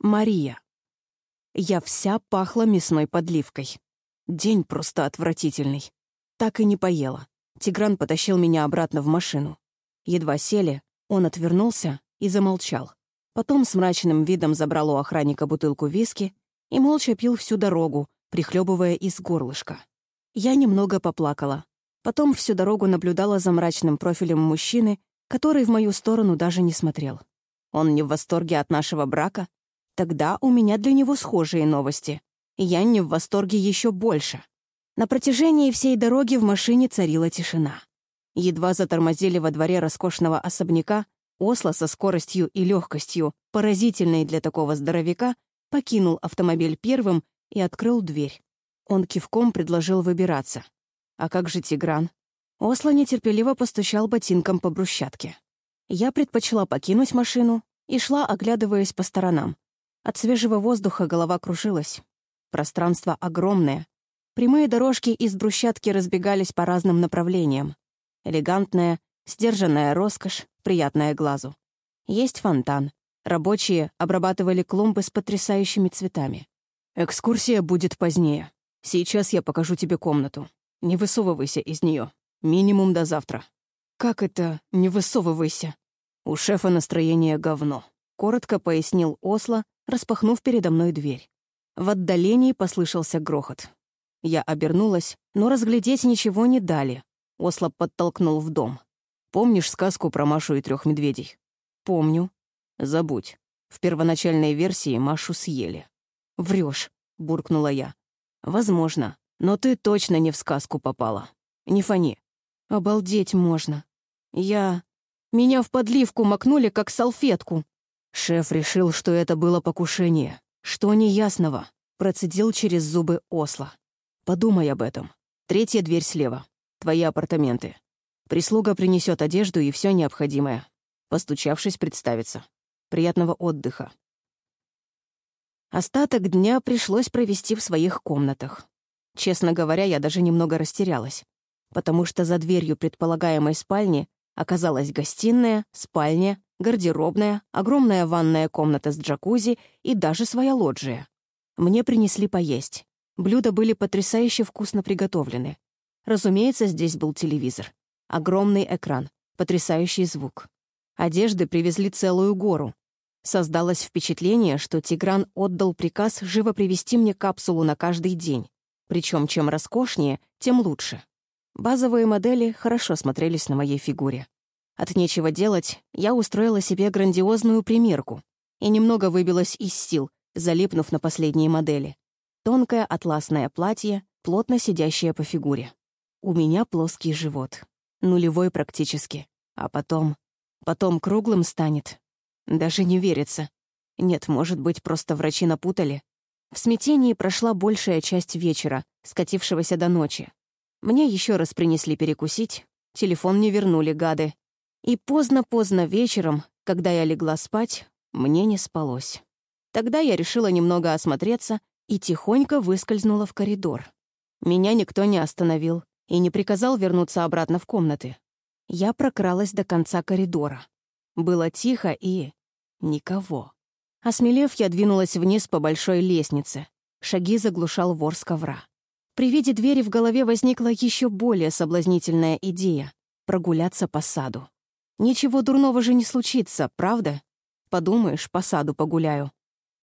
Мария. Я вся пахла мясной подливкой. День просто отвратительный. Так и не поела. Тигран потащил меня обратно в машину. Едва сели, он отвернулся и замолчал. Потом с мрачным видом забрал у охранника бутылку виски и молча пил всю дорогу, прихлебывая из горлышка. Я немного поплакала. Потом всю дорогу наблюдала за мрачным профилем мужчины, который в мою сторону даже не смотрел. Он не в восторге от нашего брака? Тогда у меня для него схожие новости. Я не в восторге еще больше. На протяжении всей дороги в машине царила тишина. Едва затормозили во дворе роскошного особняка, Осло со скоростью и легкостью, поразительной для такого здоровяка, покинул автомобиль первым и открыл дверь. Он кивком предложил выбираться. А как же Тигран? Осло нетерпеливо постучал ботинком по брусчатке. Я предпочла покинуть машину и шла, оглядываясь по сторонам. От свежего воздуха голова кружилась. Пространство огромное. Прямые дорожки из брусчатки разбегались по разным направлениям. Элегантная, сдержанная роскошь, приятная глазу. Есть фонтан. Рабочие обрабатывали клумбы с потрясающими цветами. Экскурсия будет позднее. Сейчас я покажу тебе комнату. Не высовывайся из нее. Минимум до завтра. Как это «не высовывайся»? У шефа настроение говно. Коротко пояснил Осло, распахнув передо мной дверь. В отдалении послышался грохот. Я обернулась, но разглядеть ничего не дали. Осло подтолкнул в дом. «Помнишь сказку про Машу и трех медведей?» «Помню». «Забудь. В первоначальной версии Машу съели». Врешь, буркнула я. «Возможно, но ты точно не в сказку попала. Не фони. Обалдеть можно. Я... Меня в подливку макнули, как салфетку. Шеф решил, что это было покушение. Что неясного? Процедил через зубы Осло. Подумай об этом. Третья дверь слева. Твои апартаменты. Прислуга принесет одежду и все необходимое. Постучавшись, представится. Приятного отдыха. Остаток дня пришлось провести в своих комнатах. Честно говоря, я даже немного растерялась, потому что за дверью предполагаемой спальни оказалась гостиная, спальня, гардеробная, огромная ванная комната с джакузи и даже своя лоджия. Мне принесли поесть. Блюда были потрясающе вкусно приготовлены. Разумеется, здесь был телевизор. Огромный экран, потрясающий звук. Одежды привезли целую гору. Создалось впечатление, что Тигран отдал приказ живо привезти мне капсулу на каждый день. Причем чем роскошнее, тем лучше. Базовые модели хорошо смотрелись на моей фигуре. От нечего делать, я устроила себе грандиозную примерку и немного выбилась из сил, залипнув на последние модели. Тонкое атласное платье, плотно сидящее по фигуре. У меня плоский живот. Нулевой практически. А потом... Потом круглым станет. Даже не верится. Нет, может быть, просто врачи напутали. В смятении прошла большая часть вечера, скатившегося до ночи. Мне еще раз принесли перекусить, телефон не вернули гады. И поздно-поздно вечером, когда я легла спать, мне не спалось. Тогда я решила немного осмотреться и тихонько выскользнула в коридор. Меня никто не остановил и не приказал вернуться обратно в комнаты. Я прокралась до конца коридора. Было тихо и... никого. Осмелев, я двинулась вниз по большой лестнице. Шаги заглушал вор с ковра. При виде двери в голове возникла еще более соблазнительная идея — прогуляться по саду. Ничего дурного же не случится, правда? Подумаешь, по саду погуляю.